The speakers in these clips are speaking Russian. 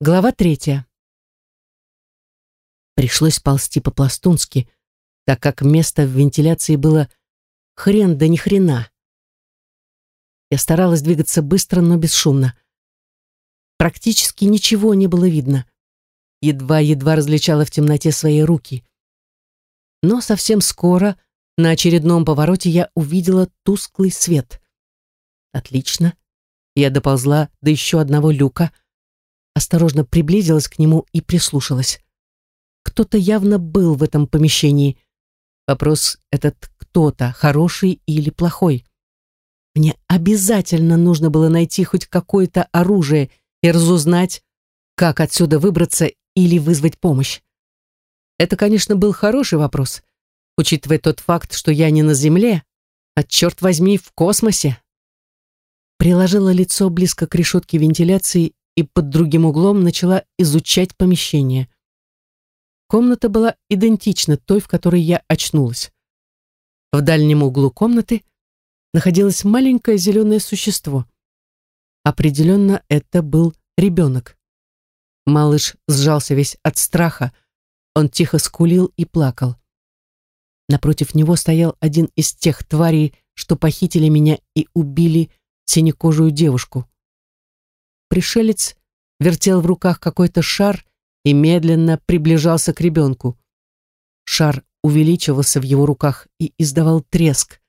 Глава третья. Пришлось ползти по-пластунски, так как место в вентиляции было хрен да ни хрена. Я старалась двигаться быстро, но бесшумно. Практически ничего не было видно. Едва-едва различала в темноте свои руки. Но совсем скоро на очередном повороте я увидела тусклый свет. Отлично. Я доползла до еще одного люка, осторожно приблизилась к нему и прислушалась. Кто-то явно был в этом помещении. Вопрос этот кто-то, хороший или плохой. Мне обязательно нужно было найти хоть какое-то оружие и разузнать, как отсюда выбраться или вызвать помощь. Это, конечно, был хороший вопрос, учитывая тот факт, что я не на Земле, а, черт возьми, в космосе. Приложила лицо близко к решетке вентиляции и под другим углом начала изучать помещение. Комната была идентична той, в которой я очнулась. В дальнем углу комнаты находилось маленькое зеленое существо. Определенно это был ребенок. Малыш сжался весь от страха, он тихо скулил и плакал. Напротив него стоял один из тех тварей, что похитили меня и убили синекожую девушку. Пришелец вертел в руках какой-то шар и медленно приближался к ребенку. Шар увеличивался в его руках и издавал треск,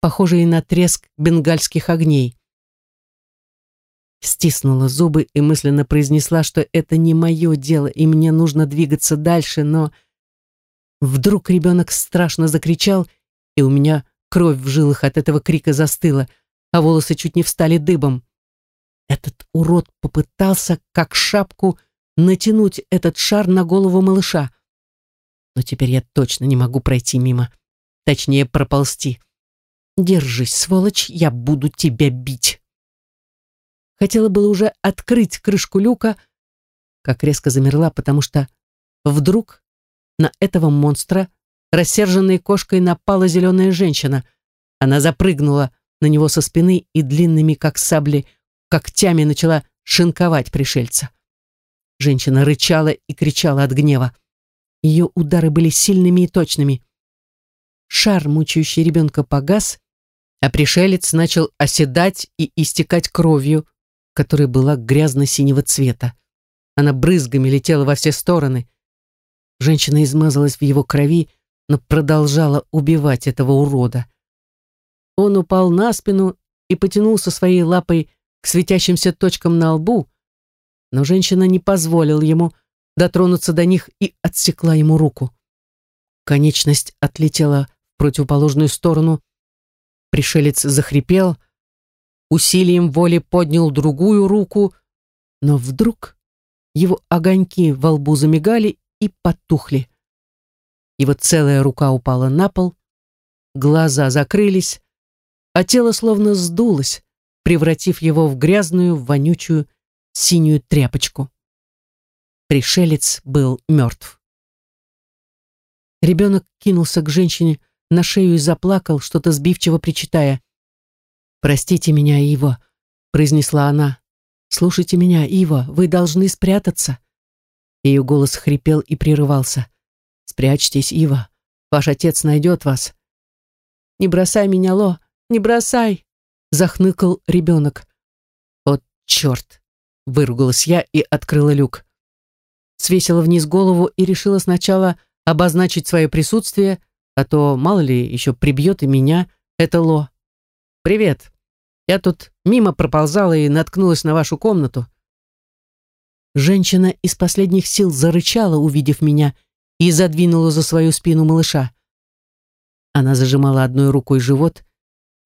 похожий на треск бенгальских огней. Стиснула зубы и мысленно произнесла, что это не мое дело, и мне нужно двигаться дальше, но... Вдруг ребенок страшно закричал, и у меня кровь в жилах от этого крика застыла, а волосы чуть не встали дыбом. Этот урод попытался, как шапку, натянуть этот шар на голову малыша. Но теперь я точно не могу пройти мимо. Точнее, проползти. Держись, сволочь, я буду тебя бить. Хотела было уже открыть крышку люка, как резко замерла, потому что вдруг на этого монстра, рассерженной кошкой, напала зеленая женщина. Она запрыгнула на него со спины и длинными, как сабли, когтями начала шинковать пришельца. Женщина рычала и кричала от гнева. Ее удары были сильными и точными. Шар, мучающий ребенка, погас, а пришелец начал оседать и истекать кровью, которая была грязно-синего цвета. Она брызгами летела во все стороны. Женщина измазалась в его крови, но продолжала убивать этого урода. Он упал на спину и потянулся своей лапой к светящимся точкам на лбу, но женщина не позволила ему дотронуться до них и отсекла ему руку. Конечность отлетела в противоположную сторону. Пришелец захрипел, усилием воли поднял другую руку, но вдруг его огоньки во лбу замигали и потухли. Его целая рука упала на пол, глаза закрылись, а тело словно сдулось, превратив его в грязную, вонючую, синюю тряпочку. Пришелец был мертв. Ребенок кинулся к женщине на шею и заплакал, что-то сбивчиво причитая. «Простите меня, Ива», — произнесла она. «Слушайте меня, Ива, вы должны спрятаться». Ее голос хрипел и прерывался. «Спрячьтесь, Ива, ваш отец найдет вас». «Не бросай меня, Ло, не бросай!» — захныкал ребенок. «От черт!» — выругалась я и открыла люк. Свесила вниз голову и решила сначала обозначить свое присутствие, а то, мало ли, еще прибьет и меня это Ло. «Привет. Я тут мимо проползала и наткнулась на вашу комнату». Женщина из последних сил зарычала, увидев меня, и задвинула за свою спину малыша. Она зажимала одной рукой живот,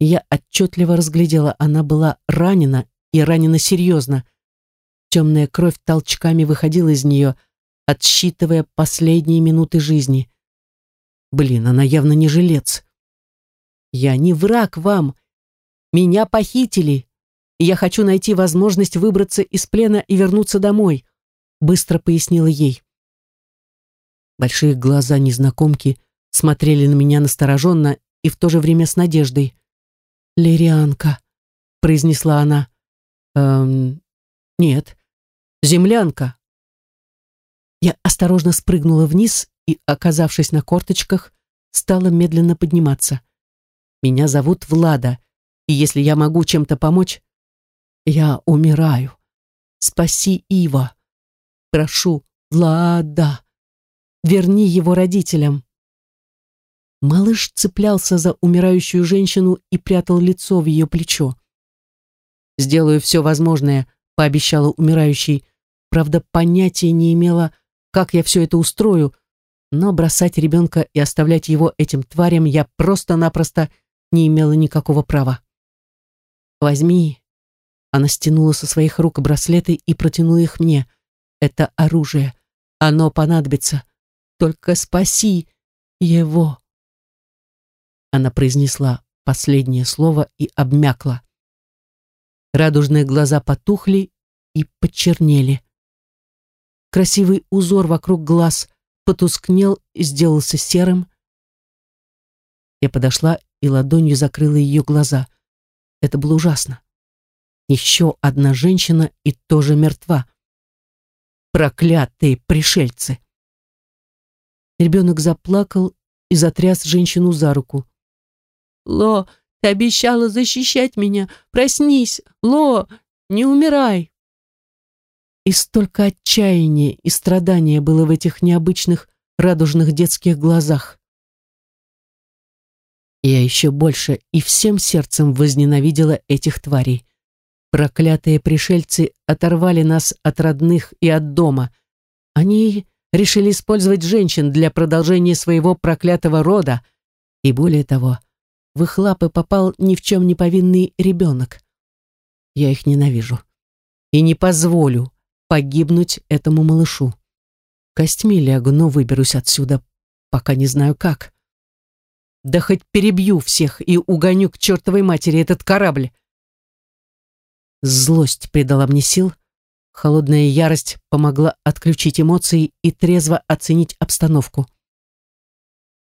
я отчетливо разглядела, она была ранена и ранена серьезно. Темная кровь толчками выходила из нее, отсчитывая последние минуты жизни. Блин, она явно не жилец. «Я не враг вам», меня похитили, я хочу найти возможность выбраться из плена и вернуться домой», быстро пояснила ей. Большие глаза незнакомки смотрели на меня настороженно и в то же время с надеждой. «Лирианка», — произнесла она. «Эм, нет, землянка!» Я осторожно спрыгнула вниз и, оказавшись на корточках, стала медленно подниматься. «Меня зовут Влада, и если я могу чем-то помочь, я умираю. Спаси Ива. Прошу, Влада, верни его родителям». Малыш цеплялся за умирающую женщину и прятал лицо в ее плечо. «Сделаю все возможное», — пообещала умирающий. Правда, понятия не имела, как я все это устрою, но бросать ребенка и оставлять его этим тварям я просто-напросто не имела никакого права. «Возьми». Она стянула со своих рук браслеты и протянула их мне. «Это оружие. Оно понадобится. Только спаси его». Она произнесла последнее слово и обмякла. Радужные глаза потухли и почернели. Красивый узор вокруг глаз потускнел и сделался серым. Я подошла и ладонью закрыла ее глаза. Это было ужасно. Еще одна женщина и тоже мертва. Проклятые пришельцы! Ребенок заплакал и затряс женщину за руку. Ло, ты обещала защищать меня. Проснись, Ло, не умирай. И столько отчаяния и страдания было в этих необычных радужных детских глазах. Я еще больше и всем сердцем возненавидела этих тварей. Проклятые пришельцы оторвали нас от родных и от дома. Они решили использовать женщин для продолжения своего проклятого рода. И более того, в их лапы попал ни в чем не повинный ребенок. Я их ненавижу. И не позволю погибнуть этому малышу. Костьми лягу, но выберусь отсюда, пока не знаю как. Да хоть перебью всех и угоню к чертовой матери этот корабль. Злость придала мне сил, холодная ярость помогла отключить эмоции и трезво оценить обстановку.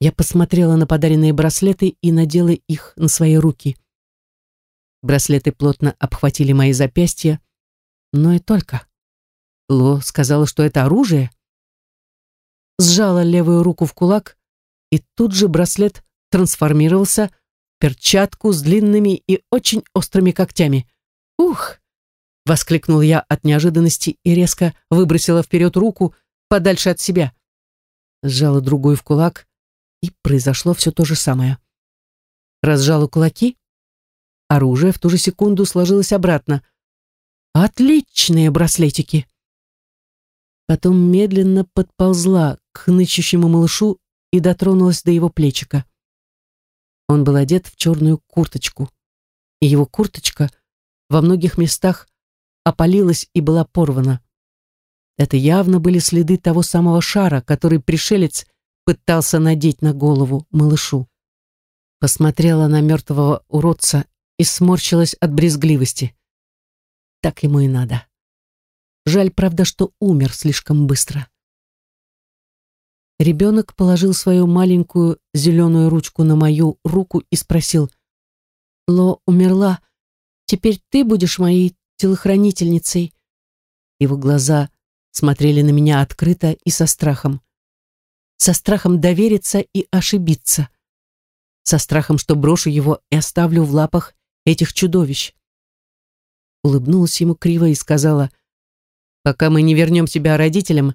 Я посмотрела на подаренные браслеты и надела их на свои руки. Браслеты плотно обхватили мои запястья, но и только. Ло сказала, что это оружие. Сжала левую руку в кулак, и тут же браслет трансформировался в перчатку с длинными и очень острыми когтями. «Ух!» — воскликнул я от неожиданности и резко выбросила вперед руку подальше от себя. Сжала другую в кулак, и произошло все то же самое. Разжала кулаки. Оружие в ту же секунду сложилось обратно. Отличные браслетики. Потом медленно подползла к нычущему малышу и дотронулась до его плечика. Он был одет в черную курточку. И его курточка во многих местах опалилась и была порвана. Это явно были следы того самого шара, который пришелец пытался надеть на голову малышу. Посмотрела на мертвого уродца и сморщилась от брезгливости. Так ему и надо. Жаль, правда, что умер слишком быстро. Ребенок положил свою маленькую зеленую ручку на мою руку и спросил, «Ло умерла, теперь ты будешь моей телохранительницей?» Его глаза смотрели на меня открыто и со страхом со страхом довериться и ошибиться, со страхом, что брошу его и оставлю в лапах этих чудовищ. Улыбнулась ему криво и сказала, «Пока мы не вернем тебя родителям,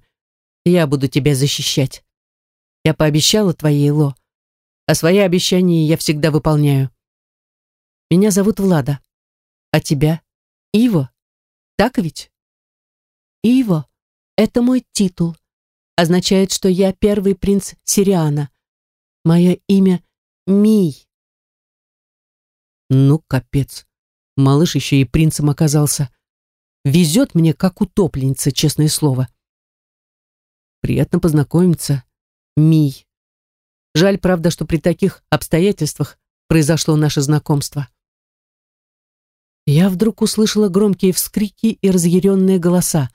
я буду тебя защищать. Я пообещала твоей Ло, а свои обещания я всегда выполняю. Меня зовут Влада, а тебя Иво, так ведь?» «Иво — это мой титул», означает, что я первый принц Сириана. Мое имя Мий. Ну, капец. Малыш еще и принцем оказался. Везет мне, как утопленница, честное слово. Приятно познакомиться, Мий. Жаль, правда, что при таких обстоятельствах произошло наше знакомство. Я вдруг услышала громкие вскрики и разъяренные голоса.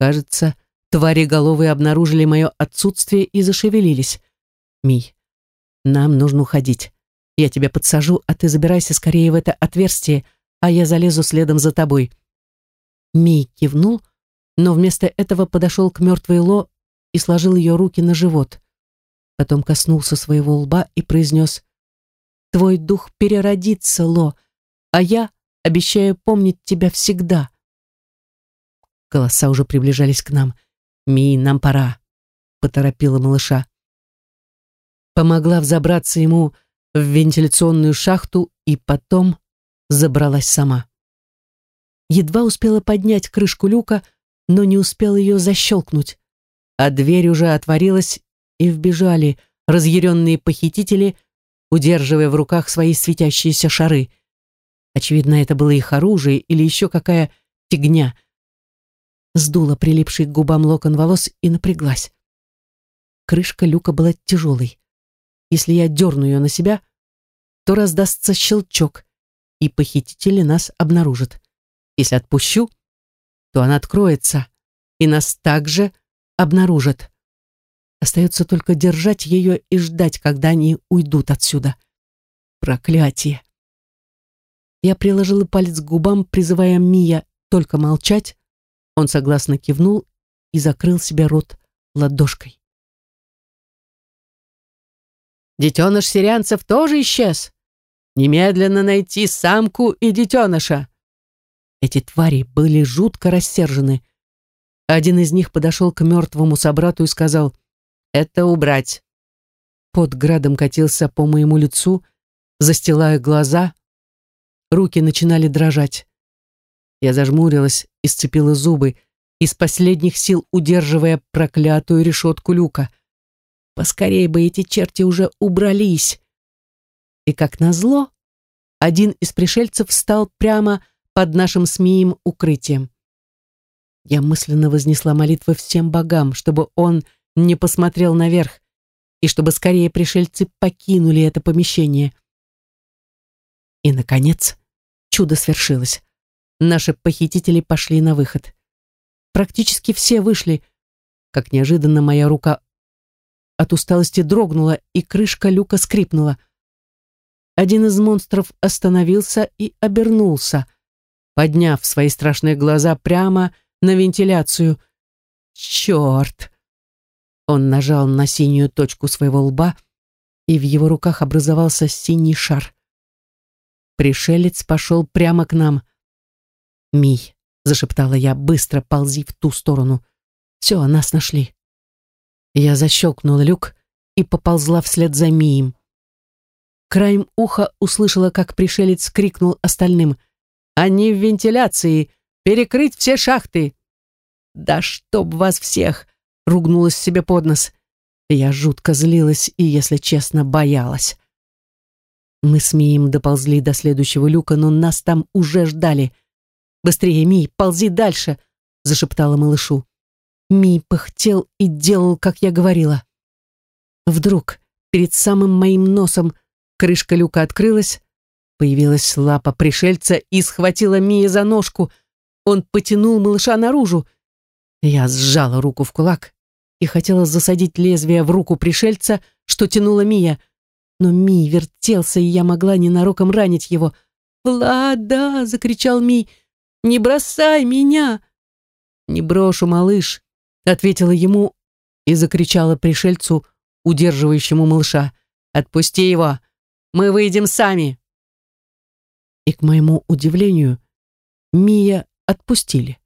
Кажется, Твари головы обнаружили мое отсутствие и зашевелились. «Мий, нам нужно уходить. Я тебя подсажу, а ты забирайся скорее в это отверстие, а я залезу следом за тобой». Мий кивнул, но вместо этого подошел к мертвой Ло и сложил ее руки на живот. Потом коснулся своего лба и произнес «Твой дух переродится, Ло, а я обещаю помнить тебя всегда». Голоса уже приближались к нам. «Ми, нам пора», — поторопила малыша. Помогла взобраться ему в вентиляционную шахту и потом забралась сама. Едва успела поднять крышку люка, но не успела ее защелкнуть, а дверь уже отворилась, и вбежали разъяренные похитители, удерживая в руках свои светящиеся шары. Очевидно, это было их оружие или еще какая фигня. Сдула прилипший к губам локон волос и напряглась. Крышка люка была тяжелой. Если я дерну ее на себя, то раздастся щелчок, и похитители нас обнаружат. Если отпущу, то она откроется, и нас также обнаружат. Остается только держать ее и ждать, когда они уйдут отсюда. Проклятие! Я приложила палец к губам, призывая Мия только молчать. Он согласно кивнул и закрыл себе рот ладошкой. Детеныш сирианцев тоже исчез. Немедленно найти самку и детеныша. Эти твари были жутко рассержены. Один из них подошел к мертвому собрату и сказал «Это убрать». Под градом катился по моему лицу, застилая глаза. Руки начинали дрожать. Я зажмурилась и сцепила зубы, из последних сил удерживая проклятую решетку люка — Поскорее бы эти черти уже убрались. И как назло, один из пришельцев встал прямо под нашим смеем укрытием. Я мысленно вознесла молитвы всем богам, чтобы он не посмотрел наверх, и чтобы скорее пришельцы покинули это помещение. И, наконец, чудо свершилось. Наши похитители пошли на выход. Практически все вышли, как неожиданно моя рука от усталости дрогнула, и крышка люка скрипнула. Один из монстров остановился и обернулся, подняв свои страшные глаза прямо на вентиляцию. «Черт!» Он нажал на синюю точку своего лба, и в его руках образовался синий шар. Пришелец пошел прямо к нам. «Мий», — зашептала я, — «быстро ползи в ту сторону. Все, нас нашли». Я защелкнула люк и поползла вслед за Мием. Краем уха услышала, как пришелец крикнул остальным. «Они в вентиляции! Перекрыть все шахты!» «Да чтоб вас всех!» — ругнулась себе под нос. Я жутко злилась и, если честно, боялась. Мы с Мием доползли до следующего люка, но нас там уже ждали. «Быстрее, Мий, ползи дальше!» — зашептала малышу. Ми пыхтел и делал, как я говорила. Вдруг перед самым моим носом крышка люка открылась, появилась лапа пришельца и схватила Мия за ножку. Он потянул малыша наружу. Я сжала руку в кулак и хотела засадить лезвие в руку пришельца, что тянула Мия. Но Ми вертелся, и я могла ненароком ранить его. «Влада!» — закричал Ми. «Не бросай меня!» «Не брошу, малыш!» ответила ему и закричала пришельцу, удерживающему малыша. «Отпусти его! Мы выйдем сами!» И, к моему удивлению, Мия отпустили.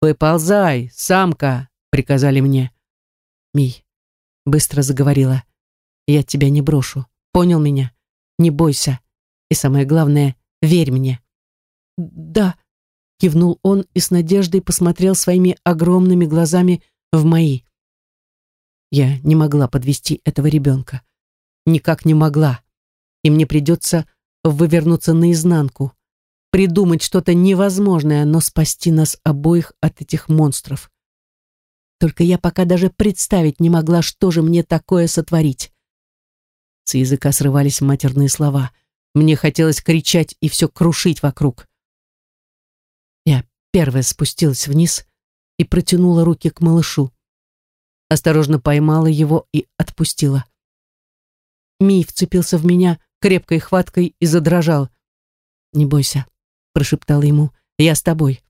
«Выползай, самка!» — приказали мне. «Мий», — быстро заговорила, — «я тебя не брошу. Понял меня? Не бойся. И самое главное, верь мне». «Да», кивнул он и с надеждой посмотрел своими огромными глазами в мои. Я не могла подвести этого ребенка. Никак не могла. И мне придется вывернуться наизнанку, придумать что-то невозможное, но спасти нас обоих от этих монстров. Только я пока даже представить не могла, что же мне такое сотворить. С языка срывались матерные слова. Мне хотелось кричать и все крушить вокруг. Первая спустилась вниз и протянула руки к малышу. Осторожно поймала его и отпустила. Мий вцепился в меня крепкой хваткой и задрожал. «Не бойся», — прошептала ему, — «я с тобой».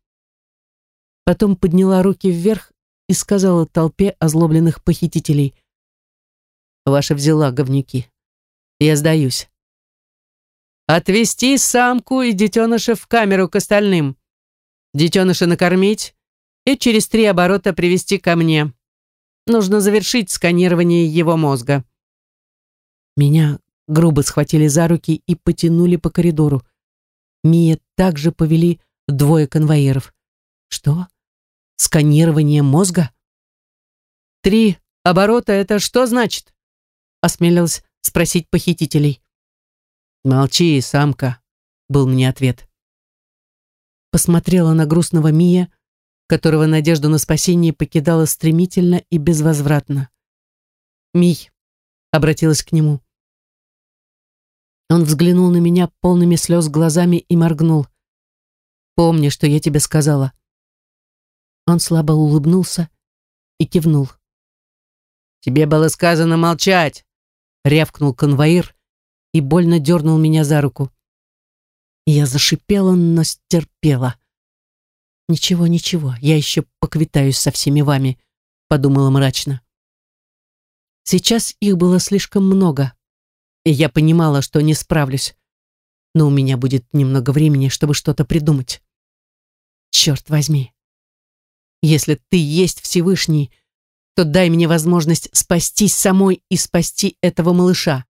Потом подняла руки вверх и сказала толпе озлобленных похитителей. «Ваша взяла говнюки. Я сдаюсь. Отвести самку и детеныша в камеру к остальным. Детеныша накормить и через три оборота привести ко мне. Нужно завершить сканирование его мозга». Меня грубо схватили за руки и потянули по коридору. Мия также повели двое конвоиров. Что? Сканирование мозга? Три оборота — это что значит? Осмелилась спросить похитителей. Молчи, самка, был мне ответ. Посмотрела на грустного Мия, которого надежда на спасение покидала стремительно и безвозвратно. «Мий», — обратилась к нему. Он взглянул на меня полными слез глазами и моргнул. «Помни, что я тебе сказала». Он слабо улыбнулся и кивнул. «Тебе было сказано молчать!» — рявкнул конвоир и больно дернул меня за руку. Я зашипела, но стерпела. «Ничего, ничего, я еще поквитаюсь со всеми вами», — подумала мрачно. Сейчас их было слишком много, и я понимала, что не справлюсь, но у меня будет немного времени, чтобы что-то придумать. Черт возьми. Если ты есть Всевышний, то дай мне возможность спастись самой и спасти этого малыша.